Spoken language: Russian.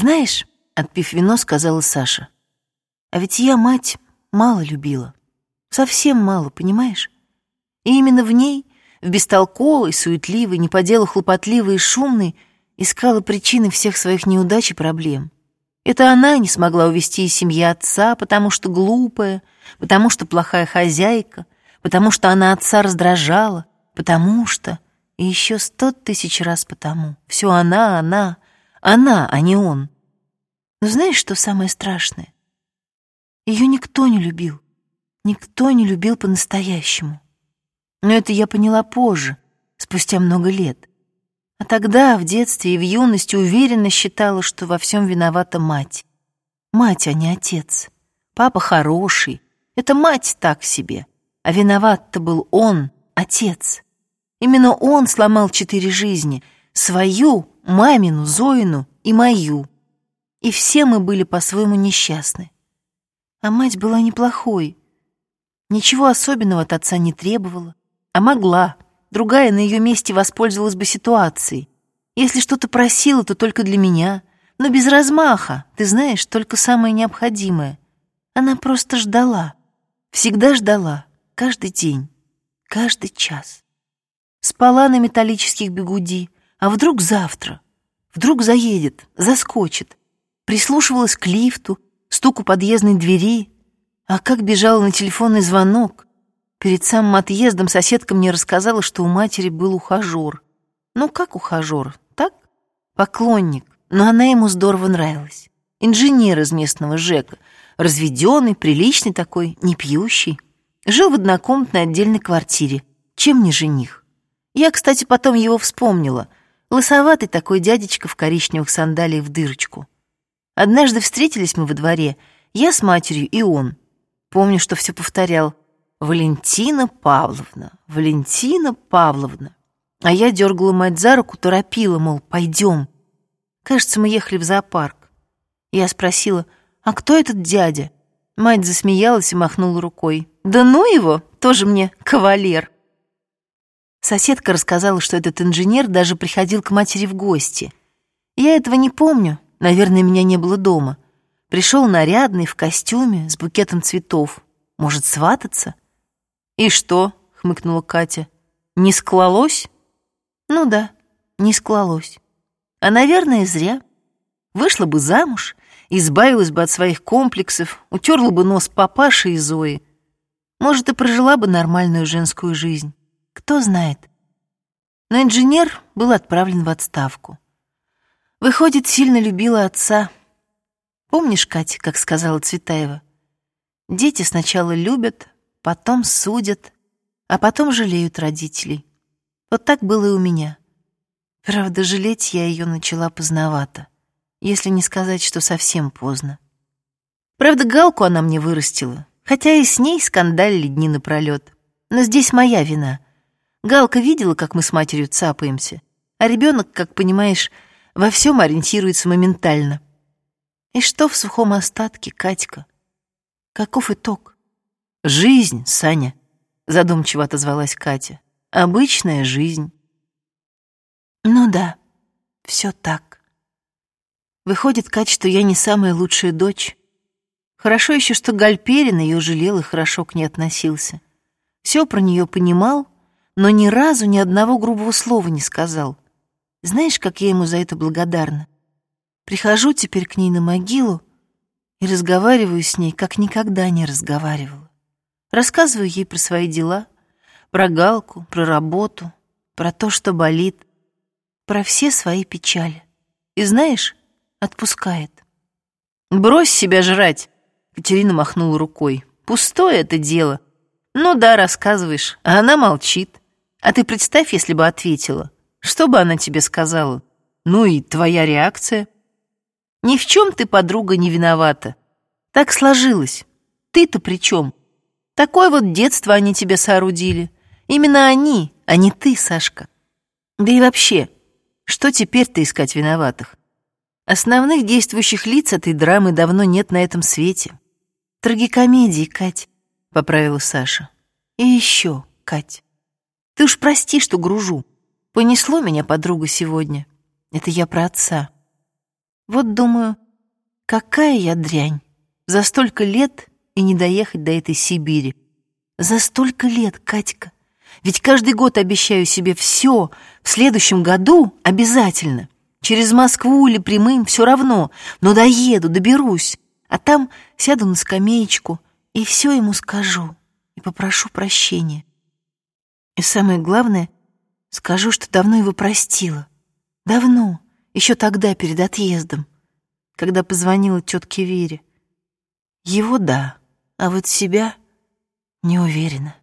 Знаешь, отпив вино, сказала Саша, а ведь я мать мало любила. Совсем мало, понимаешь? И именно в ней, в бестолковой, суетливой, не по делу хлопотливой и шумной, искала причины всех своих неудач и проблем. Это она не смогла увести из семьи отца, потому что глупая, потому что плохая хозяйка, потому что она отца раздражала, потому что... И еще сто тысяч раз потому. Все она, она, она, а не он. Но знаешь, что самое страшное? Ее никто не любил. Никто не любил по-настоящему. Но это я поняла позже, спустя много лет. А тогда, в детстве и в юности, уверенно считала, что во всем виновата мать. Мать, а не отец. Папа хороший. Это мать так себе. А виноват-то был он, отец. Именно он сломал четыре жизни. Свою, мамину, Зоину и мою. И все мы были по-своему несчастны. А мать была неплохой. Ничего особенного от отца не требовала. А могла. Другая на ее месте воспользовалась бы ситуацией. Если что-то просила, то только для меня. Но без размаха, ты знаешь, только самое необходимое. Она просто ждала. Всегда ждала. Каждый день. Каждый час. Спала на металлических бегуди, а вдруг завтра? Вдруг заедет, заскочит. Прислушивалась к лифту, стуку подъездной двери. А как бежала на телефонный звонок. Перед самым отъездом соседка мне рассказала, что у матери был ухажер. Ну, как ухажер? Так? Поклонник. Но она ему здорово нравилась. Инженер из местного ЖЭКа. Разведенный, приличный такой, не пьющий. Жил в однокомнатной отдельной квартире. Чем не жених? Я, кстати, потом его вспомнила. Лысоватый такой дядечка в коричневых сандалиях в дырочку. Однажды встретились мы во дворе, я с матерью и он. Помню, что все повторял. «Валентина Павловна, Валентина Павловна». А я дергала мать за руку, торопила, мол, пойдем. Кажется, мы ехали в зоопарк. Я спросила, а кто этот дядя? Мать засмеялась и махнула рукой. Да ну его, тоже мне кавалер. Соседка рассказала, что этот инженер даже приходил к матери в гости. Я этого не помню, наверное, меня не было дома. Пришел нарядный, в костюме, с букетом цветов. Может, свататься? «И что?» — хмыкнула Катя. «Не склалось?» «Ну да, не склалось. А, наверное, зря. Вышла бы замуж, избавилась бы от своих комплексов, утерла бы нос папаши и Зои. Может, и прожила бы нормальную женскую жизнь. Кто знает. Но инженер был отправлен в отставку. Выходит, сильно любила отца. Помнишь, Катя, как сказала Цветаева? Дети сначала любят, потом судят, а потом жалеют родителей. Вот так было и у меня. Правда, жалеть я ее начала поздновато, если не сказать, что совсем поздно. Правда, галку она мне вырастила, хотя и с ней скандалили дни напролет. Но здесь моя вина — Галка видела, как мы с матерью цапаемся, а ребенок, как понимаешь, во всем ориентируется моментально. И что в сухом остатке, Катька? Каков итог? Жизнь, Саня, задумчиво отозвалась Катя. Обычная жизнь. Ну да, все так. Выходит, Катя, что я не самая лучшая дочь. Хорошо еще, что Гальперин ее жалел и хорошо к ней относился. Все про нее понимал, но ни разу ни одного грубого слова не сказал. Знаешь, как я ему за это благодарна? Прихожу теперь к ней на могилу и разговариваю с ней, как никогда не разговаривала. Рассказываю ей про свои дела, про Галку, про работу, про то, что болит, про все свои печали. И знаешь, отпускает. «Брось себя жрать!» — Катерина махнула рукой. «Пустое это дело. Ну да, рассказываешь, а она молчит. А ты представь, если бы ответила. Что бы она тебе сказала? Ну и твоя реакция? Ни в чем ты, подруга, не виновата. Так сложилось. Ты-то при чем? Такое вот детство они тебе соорудили. Именно они, а не ты, Сашка. Да и вообще, что теперь-то искать виноватых? Основных действующих лиц этой драмы давно нет на этом свете. Трагикомедии, Кать, — поправила Саша. И еще, Кать. Ты уж прости, что гружу. Понесло меня подруга сегодня. Это я про отца. Вот думаю, какая я дрянь. За столько лет и не доехать до этой Сибири. За столько лет, Катька. Ведь каждый год обещаю себе все, в следующем году обязательно. Через Москву или прямым, все равно, но доеду, доберусь. А там сяду на скамеечку и все ему скажу и попрошу прощения. И самое главное, скажу, что давно его простила. Давно, еще тогда, перед отъездом, когда позвонила тетке Вере. Его — да, а вот себя не уверена.